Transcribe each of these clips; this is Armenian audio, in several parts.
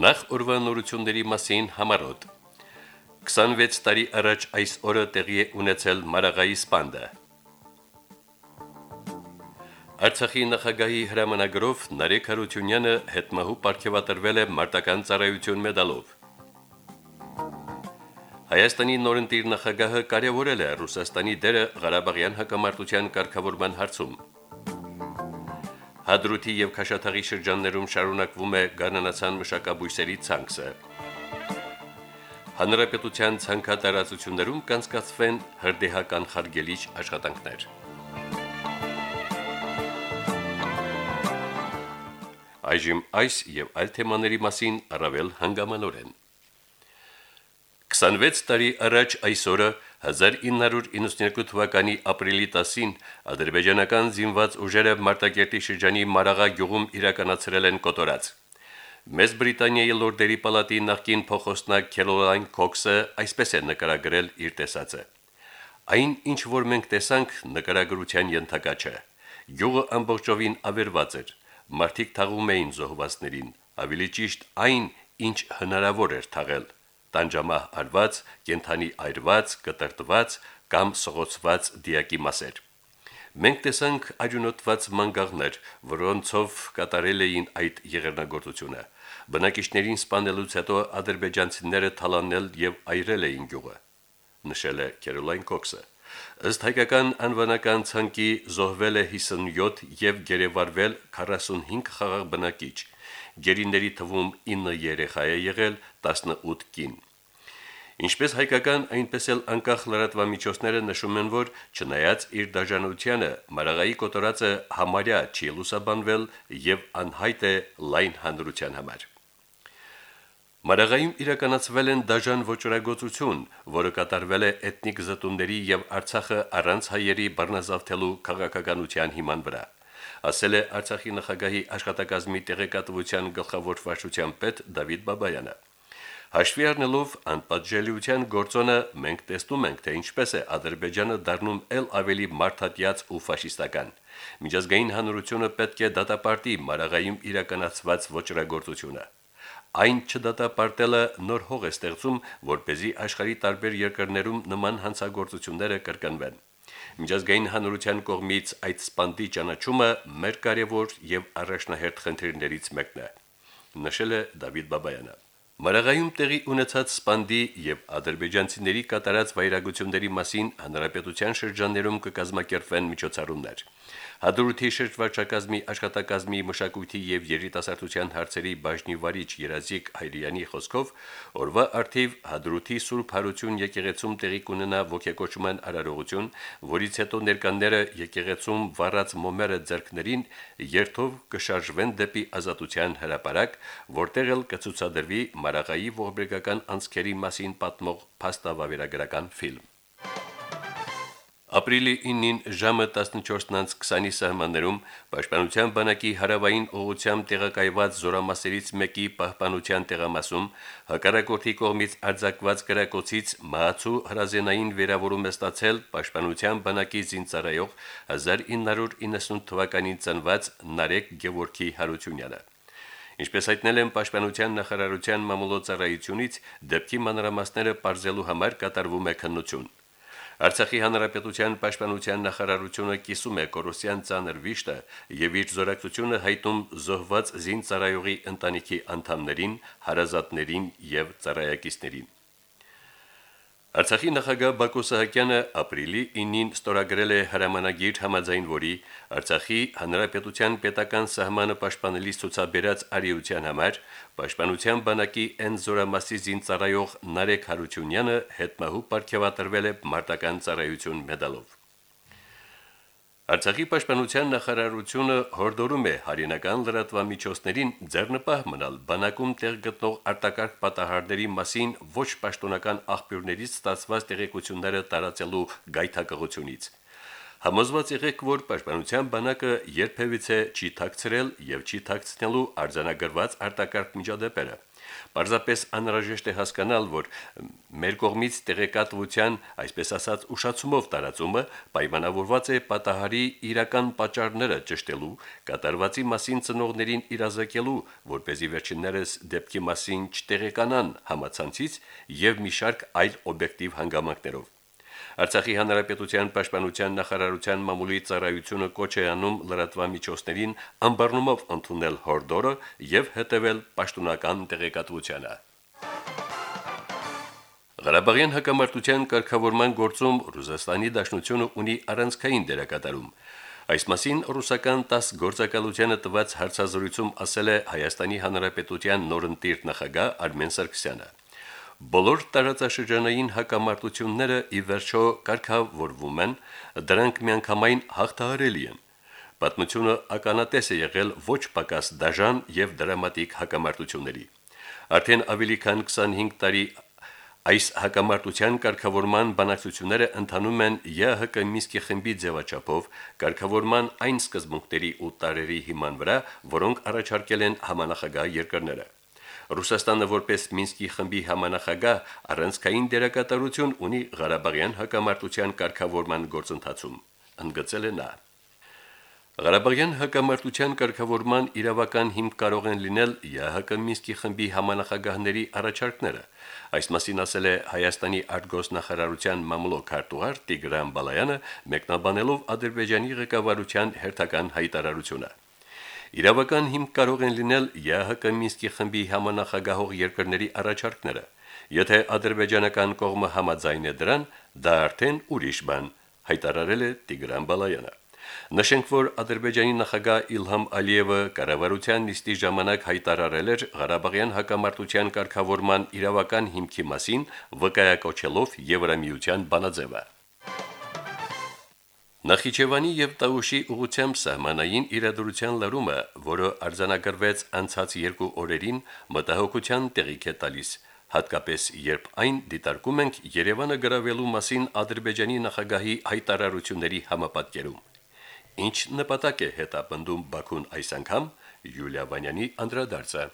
Նախ օրվա նորությունների մասին համարոտ. 26 տարի առաջ այս օրը տեղի է ունեցել Մարաղայի սպանդը։ Արցախի նախագահի հրամանագրով Նարեկ Հարությունյանը հետմահու ապարգևատրվել է մարտական ծառայություն մեդալով։ Հայաստանի նորընտիր նախագահը կարևորել է Ռուսաստանի դերը Ղարաբաղյան հակամարտության կարգավորման հարցում։ Հադրութի եւ Քաշաթաղի շրջաններում շարունակվում է գանանացան մշակաբույսերի ցանքսը։ Հանրապետության ցանկատարածություններում կանցկացվեն հրդեհական խարգելիչ աշխատանքներ։ Այժմ այս եւ այլ թեմաների մասին առավել հանգամանորեն 26 տարի առաջ այսօրը 1992 թվականի ապրիլի 10-ին ադրբեջանական զինված ուժերը Մարտակերտի շրջանի Մարաղա գյուղում իրականացրել են կոտորած։ Մեծ Բրիտանիայի լորդերի պալատի նախկին փոխոսնակ Քելոլայն Քոքսը այսպես է նկարագրել իր տեսածը. Այն, ինչ որ մենք տեսանք, նկարագրության ենթակա չէ։ Գյուղը ամբողջովին ավերված էր։ Մարդիկ թաղում էին զոհվածներին, ավելի ճիշտ այն, ինչ հնարավոր էր թաղել տանջամահ արված, կենթանի այրված, կտրտված կամ սղոցված դիակի մասեր։ Մենք տեսանք աջունոտված մանգաղներ, որոնցով կատարել էին այդ եղերնագործությունը։ Բնակիչներին սպանելուց հետո ադրբեջանցիները թալանել եւ այրել էին գյուղը, նշել է Քերոլայն Կոքսը։ Ըստ հայկական անվանական ցանկի զոհվել է 57 եւ գերեվարվել 45 խաղաղ բնակիչ, Գերիների թվում 9 երեխա է եղել, 18 կին։ Ինչպես հայկական, այնպես էլ անկախ լրատվամիջոցները նշում են, որ չնայած իր դաժանությանը, Մարաղայի կոտորածը համարյա չի լուսաբանվել եւ անհայտ է լայն հանրության համար։ Մարաղայում իրականացվել են դաժան ոչրագործություն, որը կատարվել է էթնիկ զտումների եւ Արցախը առանց հայերի բռնազավթելու քաղաքականության հիման վրա ասել է Արցախի նախագահի աշխատակազմի տեղեկատվության գլխավոր վարչության պետ Դավիթ Բաբայանը։ Հաշվի առնելով անպատժելիության գործոնը մենք տեսնում ենք, թե ինչպես է Ադրբեջանը դառնում ել ավելի մարդատյաց ու ֆաշիստական։ Միջազգային հանրությունը պետք է դատապարտի Մարաղայում իրականացված ոչրագործությունը։ Այն չդատապարտելը նոր հող է ստեղծում, որ เป զի աշխարհի տարբեր երկրներում նման հանցագործությունները կրկնվեն։ Միջազգային հանրության կողմից այդ սպանդի ճանաչումը մեր կարևոր եւ առաջնահերթ խնդիրներից մեկն է, նշել է Դավիթ Բաբայանը։ Մարաղայում տեղի ունեցած սպանդի եւ ադրբեջանցիների կատարած վայրագությունների մասին հանրապետության շրջաններում կկազմակերպվեն միջոցառումներ։ Հադրութի շրջվարչակազմի աշխատակազմի մշակույթի եւ երիտասարդության հարցերի բաժնի վարիչ Երազիկ Հայրյանի խոսքով օրվա արդիվ Հադրութի Սուրբ Հարություն եկեղեցում տեղի կունենա ողեկոչման արարողություն, որից հետո ներկանները եկեղեցում վառած մոմերը ձեռքներին երթով կշարժվեն դեպի ազատության հրապարակ, որտեղ էլ կցուցադրվի Մարաղայի ողբերգական անցքերի մասին պատմող փաստավավերագրական ֆիլմ։ Ապրիլի 9-ին ժամը 14:20-ի սահմաններում Պաշտպանության բանակի հարավային ուղությամբ տեղակայված զորամասերից մեկի պահպանության տեղամասում հակառակորդի կողմից արձակված գրակոցից մահացու հրազենային վերավորում է ստացել Պաշտպանության բանակի զինծառայող 1990 թվականին ծնված Նարեկ Գևորգի Հարությունյանը։ Ինչպես հայտնել են Պաշտպանության նախարարության մամուլոցարայությունից, դեպքի մանրամասները բարձելու համար կատարվում է քննություն։ Արցախի հանրապետության պաշտպանության նախարարությունը կիսում է կորոսյան ցաներ վիշտը եւ իր զորակցությունը հայտում զոհված զինծառայողի ընտանիքի անդամներին, հարազատներին եւ ծառայակիցներին։ Արցախի նախագահ Բակո Սահակյանը ապրիլի 9-ին ստորագրել է հրամանագիր համաձայն որի Արցախի հանրապետության պետական սահմանը պաշտպանելիս ցուցաբերած արիության համար պաշտպանության բանակի N զորամասի զինծառայող Նարեկ Հարությունյանը հետմահու ապարգևատրվել է մարտական ծառայություն մեդալով։ Արցախի պաշտպանության նախարարությունը հորդորում է հայրենական լրատվամիջոցներին ձեռնպահ մնալ բանակում տեղ գտնող արտակարգ պատահարների մասին ոչ պաշտոնական աղբյուրներից ստացված տեղեկությունները տարածելու գայթակղությունից։ Համոզված եղեք, որ Պաշտպանության բանակը երբևիցե չի թաքցրել եւ չի թաքցնելու արձանագրված արտակարգ միջադեպերը։ Պարզապես անհրաժեշտ է հասկանալ, որ մեր կողմից տեղեկատվության, այսպես ասած, ուշացումով տարածումը պայմանավորված է պատահարի իրական պատճառները ճշտելու, կատարվածի մասին ծնողներին իրազեկելու, որ เป զի վերջիններս դեպքի մասին չտեղեկանան համացանցից եւ մի շարք այլ օբյեկտիվ հանգամանքներով։ Արցախի հանրապետության պաշտպանության նախարարության մամուլի ծառայությունը կոչ է անում լրատվամիջոցներին անբառնումով ընդունել հորդորը եւ հետեւել պաշտոնական տեղեկատվությանը։ Ղարաբաղյան հակամարտության կարգավորման գործում Ռուսաստանի Դաշնությունը ունի առանցքային դերակատարում։ Այս մասին ռուսական 10 գործակալությանը տված հարցազրույցում ասել է Հայաստանի Հանրապետության նորընտիր նախագահ Արմեն Սարգսյանը։ Բոլոր տարածաշրջանային հակամարտությունները ի վերջո կարգավորվում են, դրանք միանգամայն հաղթահարելի են։ Պատմությունը ականատես է եղել ոչ պակաս դաժան եւ դրամատիկ հակամարտությունների։ Արդեն ավելի քան 25 տարի այս հակամարտության կարգավորման բանակցությունները ընթանում են ԵՀԿ Միսկի խմբի ձևաչափով կարգավորման այն սկզբունքների ու տարերի հիման վրա, որոնք առաջարկել են համանախագահ երկրները։ Ռուսաստանը որպես Մինսկի խմբի համանախագահ առանցքային դերակատարություն ունի Ղարաբաղյան հակամարտության կարգավորման գործընթացում, ընդգծել է նա։ Ղարաբաղյան հակամարտության կարգավորման իրավական հիմք կարող են լինել ՀՀԿ Մինսկի խմբի համանախագահների առաջարկները։ Այս մասին ասել է Հայաստանի արտգոսնախարարության մամլոք հարտուղար Տիգրան Բալայանը, մեկնաբանելով Ադրբեջանի ղեկավարության հերթական հայտարարությունը։ Իրավական հիմք կարող են լինել ԵՀԿ Մինսկի խմբի համանախագահող երկրների առաջարկները։ Եթե ադրբեջանական կողմը համաձայն է դրան, դա արդեն ուրիշ բան, հայտարարել է Տիգրան Բալայանը։ Նշենք, որ Ադրբեջանի նախագահ Իլհամ Ալիևը կառավարության նիստի ժամանակ հայտարարել էր Ղարաբաղյան հակամարտության կարգավորման իրավական հիմքի մասին, վկայակոչելով Եվրամիության բանաձևը։ Նախիջևանի եւ Տաուշի ուղությամբ սահմանային իրադրության լրումը, որը արձանագրվեց անցած երկու օրերին, մտահոգության տեղիք է տալիս, հատկապես երբ այն դիտարկում ենք Երևանը գրավելու մասին Ադրբեջանի նախագահի հայտարարությունների համապատկերում։ Ինչ նպատակ է հետապնդում Բաքուն այս անգամ Յուլիա Վանյանի անդրադարձը։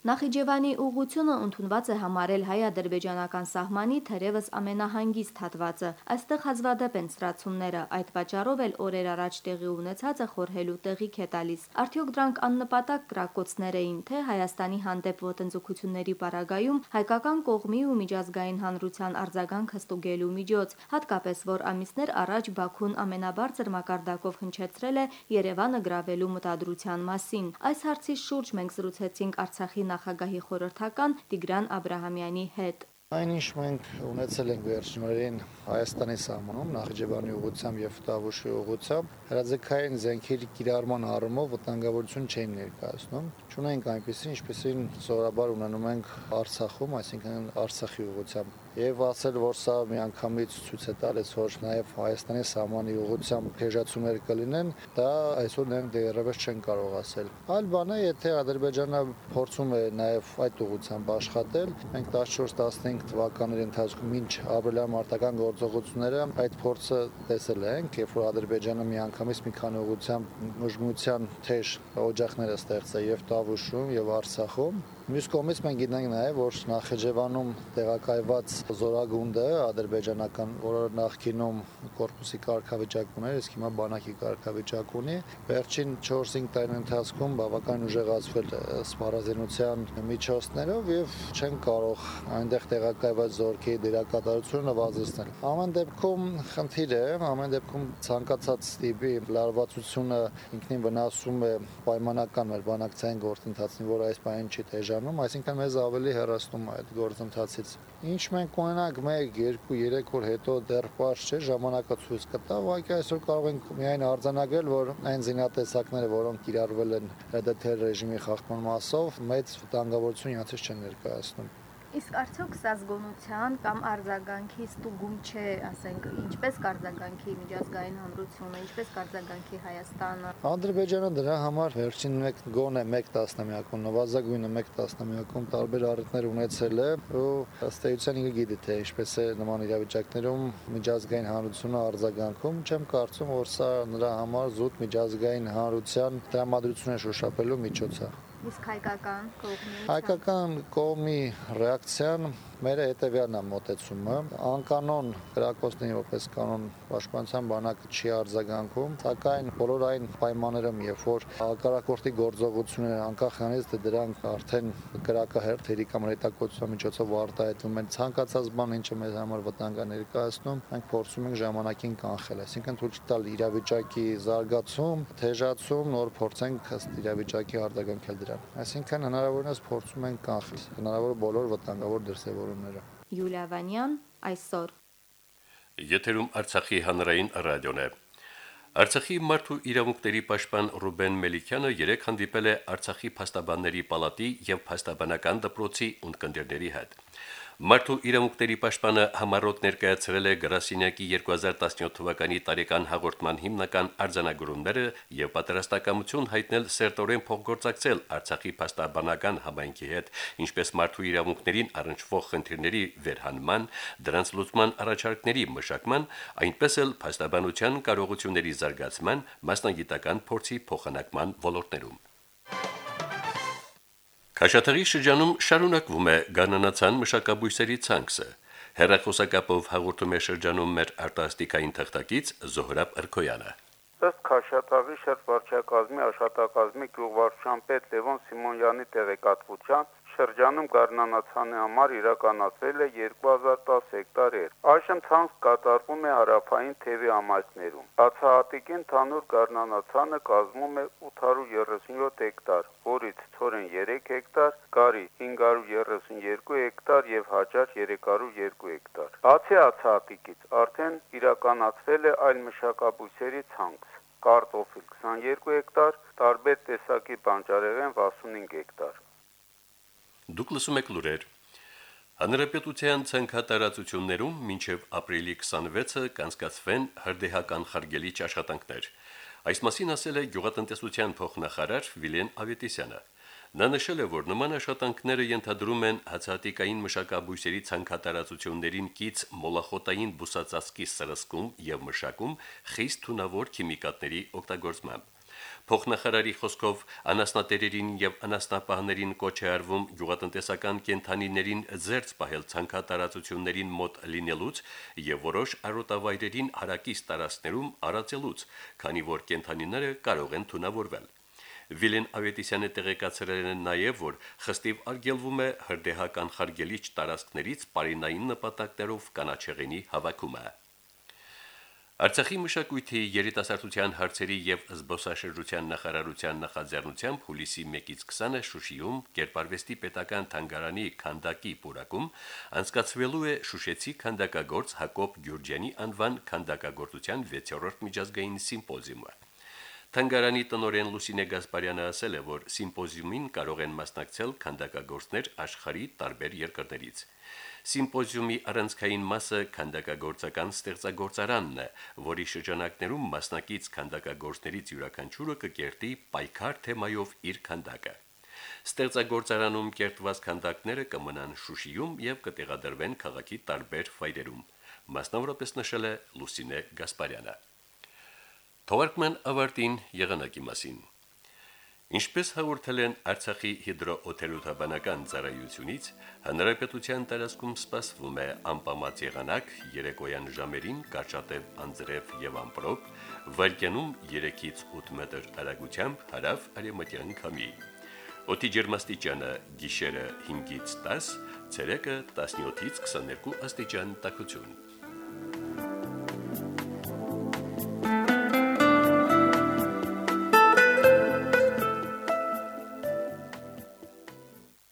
Նախիջևանի ուղությունը ընդունված է համարել հայ-ադրբեջանական սահմանի թերևս ամենահանգիստ հատվածը։ Այստեղ հազվադեպ են սրացումները, այդ պատճառով էլ օրեր առաջ տեղի ունեցածը խորհելու տեղիք է տալիս։ Արդյոք դրանք աննպատակ կրակոցներ էին, թե Հայաստանի հանդեպ ոտնձգությունների պարագայում հայկական կողմի ու միջազգային հանրության արձագանքը ստուգելու միջոց, հատկապես որ ամիսներ առաջ Բաքուն ամենաբարձր մակարդակով հնչեցրել է Երևանը գրավելու մտադրության մասին։ Այս հարցի շուրջ մենք զրուցեցինք Արցախի նախագահի խորհրդական Տիգրան Աբրահամյանի հետ։ Այնինչ մենք ունեցել ենք վերջին օրերին Հայաստանի սահմանում Նախիջևանի ուղությամբ եւ Տավուշի ուղությամբ հրաձգային զենքերի կիրառման առումով վտանգավորություն չէին ներկայացնում։ Չունենք այնպեսին, ինչպեսին սովորաբար ունենում ենք Արցախում, այսինքն Արցախի ուղությամբ եւ ասել, որ սա միանգամից ցույց է տալիս, որ նաեւ Հայաստանի սահմանի ուղությամբ քեժացումներ կլինեն, դա այսօր նրանք դեռևս չեն կարող ասել։ Այլ բան է, եթե Ադրբեջանը փորձում է նաեւ այդ ուղությամբ աշխատել, մենք 14-15 թվականների ընթացքում ինչ ապրիլյան մարտական գործողությունները այդ փորձը տեսել ենք, երբ որ Ադրբեջանը միանգամից մի քանի ուղությամբ մժմության թեժ օջախներ է ստեղծել եւ Տավուշում եւ Արցախում Մյուս կողմից մենք գիտենք նաև, որ Նախեջևանում տեղակայված զորագունդը ադրբեջանական, որը նախկինում կորպուսի կարգավիճակ ուներ, իսկ հիմա բանակի կարգավիճակ ունի, վերջին 4-5 տարին ընթացքում բավական ուժեղացվել սպառազինության միջոցներով եւ չեն կարող այնտեղ տեղակայված զորքի դերակատարությունը նվազեցնել։ Ամեն դեպքում խնդիր է, ամեն դեպքում ցանկացած տիպի լարվածությունը ինքնին վնասում է պայմանական մեր բանակցային գործընթացին, որ այս բանին չի թեժ շրջանում, այսինքն մեզ ավելի հեռացնում է այդ գործընթացից։ Ինչ մենք ունենանք 1, 2, 3 օր հետո դեռ པարզ չէ, ժամանակը ցույց կտա, ուղղակի այսօր կարող ենք միայն արձանագրել, որ այն զինատեսակները, որոնք կիրառվել են ՀԴԹ ռեժիմի խախտման մասով, մեծ վտանգավորություն իրացից չեն ներկայացնում։ Իսկ արդյոք սա զգոնության կամ արձագանքի ստուգում չէ, ասենք, ինչպես կարձագանքի միջազգային հանրությունը, ինչպես կարձագանքի Հայաստանը։ Ադրբեջանը դրա համար վերջին 1 գոնե 1 տասնամյակում, նվազագույնը 1 տասնամյակում տարբեր առիթներ ունեցել է, ու ըստ էության ինքը գիտի թե ինչպես է նման իրավիճակներում միջազգային հանրությունը արձագանքում, չեմ կարծում, որ սա նրա համար զուտ միջազգային հանրության տրամադրություն է շոշափելու միջոց է։ Իսկ հայկական կողմի Հայկական կողմի ռեակցիան մեր հետևյալն է մոտեցումը անկանոն գրակոստների որպես կանոն պաշտպանության բանակը չի արձագանքում սակայն բոլոր այն պայմաններում երբ որ հակառակորդի գործողությունները անկախ նրանից թե դրանք արդեն գրակահերթ հերիկամ հետակոծության միջոցով արտահայտվում են ցանկացած բան ինչը մեզ համար վտանգ է ներկայացնում մենք փորձում ենք ժամանակին կանխել այսինքն ցույց տալ իրավիճակի զարգացում թեժացում նոր փորձենք ըստ իրավիճակի արձագանքել դրան այսինքն հնարավորինս փորձում ենք կանխել հնարավոր բոլոր վտանգավոր դրսևորումները Յուլիա Վանյան այսօր։ Եթերում Արցախի հանրային ռադիոն է։ Արցախի մարդու իրավունքների պաշտպան Ռուբեն Մելիքյանը երեք հանդիպել է Արցախի փաստաբանների պալատի եւ փաստաբանական դպրոցի ունկնդիրների հետ։ Մարդու իրավունքների պաշտպանը համառոտ ներկայացրել է Գրասինյակի 2017 թվականի տարեկան հաղորդման հիմնական արձանագրումները եւ պատրաստակամություն հայտնել սերտորեն փոխգործակցել Արցախի փաստաբանական համայնքի հետ, ինչպես մարդու իրավունքներին առնչվող խնդիրների վերհանման, դրանց լուծման առաջարկների մշակման, այնպես էլ փաստաբանության կարողությունների զարգացման, մասնագիտական փորձի փոխանակման ոլորտներում։ Քաշաթաղի շրջանում շարունակվում է գանանացան մշակաբույսերի ցանքսը։ Հերախոսակապով հաղորդում է շրջանում մեր արտասթիկային թղթակից Զոհրաբ Արքոյանը։ Ըստ Քաշաթաղի շրջակազմի աշխատակազմի գյուղվարչության պետ Լևոն Սիմոնյանի տեղեկատվության շրջանում գարնանացանի համար իրականացվել է 2010 հեկտար էր։ Այժմ ցանց կատարվում է հարավային թևի ամասներում։ Բացահատիկին թանուր գարնանացանը կազմում է 837 հեկտար, որից ցորեն 3 հեկտար, գարի 532 հեկտար եւ հաճար 302 հեկտար։ Բացի ացահատիկից արդեն իրականացվել է այլ մշակաբույսերի ցանց կարտոֆիլ 22 հեկտար, տարբեր տեսակի բանջարեղեն 65 հեկտար։ Դուք լսում եք լուրեր։ Հանրապետության ցանկատարածություններում մինչև ապրիլի 26-ը կանցկացվեն հրդեհական խարգելիչ աշխատանքներ։ Այս մասին ասել է գյուղատնտեսության փոխնախարար Վիլեն Ավետիսյանը։ Նա նշել է, որ նման աշխատանքները ենթադրում են հացատիկային մշակաբույսերի ցանկատարածություններին կից մոլախոտային բուսածածկի սրսկում եւ մշակում խիստ թունավոր քիմիկատների օգտագործմամբ։ Փոխնախարարի խոսքով անասնատերերին եւ անասնապահներին կոչ է արվում գյուղատնտեսական կենթանիներին ձերծ պահել ցանկատարածություններին մոտ լինելուց եւ որոշ արոտավայրերին հարակից տարածքներում արածելուց, քանի որ կենթանիները կարող են թունավորվել։ Վիլեն Ավետիսյանը տեղեկացրել է նաև, որ խստիվ արգելվում է հրդեհական խարգելիչ տարածքներից պարինային նպատակներով կանաչեղենի հավաքումը։ Արցախի մշակույթի երիտասարդության հարցերի եւ զբոսաշրջության նախարարության նախաձեռնությամբ հուլիսի 1-ից 20-ը Շուշիում Կերպարվեստի պետական թանգարանի քանդակի պուրակում անցկացվելու է Շուշեցի քանդակագործ Հակոբ Գյուրջյանի անվան քանդակագործության 6-րդ միջազգային սիմպոզիումը։ Թանգարանի տնօրեն Լուսինե Գասպարյանը ասել է, որ սիմպոզիումին կարող են մասնակցել քանդակագործներ աշխարհի տարբեր երկրներից։ Սիմպոզիումի առանցքային մասը քանդակագործական ստեղծագործարանն է, որի շրջանակներում մասնակից քանդակագործներից յուրաքանչյուրը կկերտի պայքար թեմայով իր քանդակը։ Ստեղծագործարանում կերտված քանդակները կմնան Շուշիում եւ կտեղադրվեն քաղաքի տարբեր վայրերում։ Մասնավորապես նշել է Լուսինե Գասպարյանը։ Թողարկման ավարտին եղանակի մասին։ Ինչպես հաղորդել են Արցախի հիդրոօթերոթաբանական ծառայությունից, հնարեպետության տարածքում սպասվում է անպամած եղանակ երեկոյան ժամերին կարճատև անձրև եւ ամպրոպ, վարկյանում 3-ից 8 մետր արագությամբ հարավ արևմտյան քամի։ Օդի ջերմաստիճանը՝ գիշերը 5-ից 10, ցերեկը 17-ից 22 աստիճան տաքություն։